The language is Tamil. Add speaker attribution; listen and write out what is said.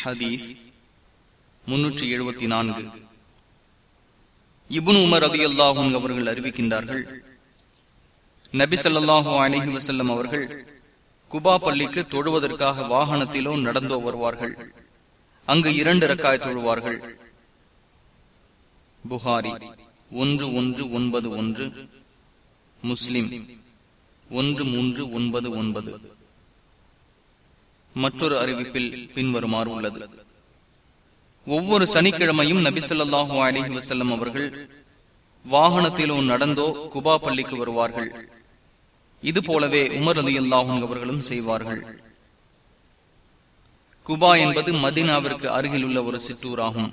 Speaker 1: ஹதீஸ் முன்னூற்றி எழுபத்தி நான்கு. இபுன் உமர் அதி அல்லாஹும் அவர்கள் அறிவிக்கின்றார்கள் நபி ஸல்லல்லாஹு அலைஹி வஸல்லம் அவர்கள் குபா பள்ளிக்கு தொழுவதற்காக வாகனத்திலோ நடந்தோ வருவார்கள். அங்கு இரண்டு ரக்காய் தொழுவார்கள். புகாரி ஒன்று ஒன்று ஒன்பது ஒன்று முஸ்லிம் ஒன்று மூன்று ஒன்பது ஒன்பது. மற்றொரு அறிவிப்பில் பின்வருமாறு உள்ளது. ஒவ்வொரு சனிக்கிழமையும் நபிசல்லாஹு அலிஹி வசல்லம் அவர்கள் வாகனத்திலோ நடந்தோ குபா பள்ளிக்கு வருவார்கள். இது போலவே உமர் அலி அல்லாஹும் அவர்களும் செய்வார்கள். குபா என்பது மதினாவிற்கு அருகில் உள்ள ஒரு சிற்றூராகும்.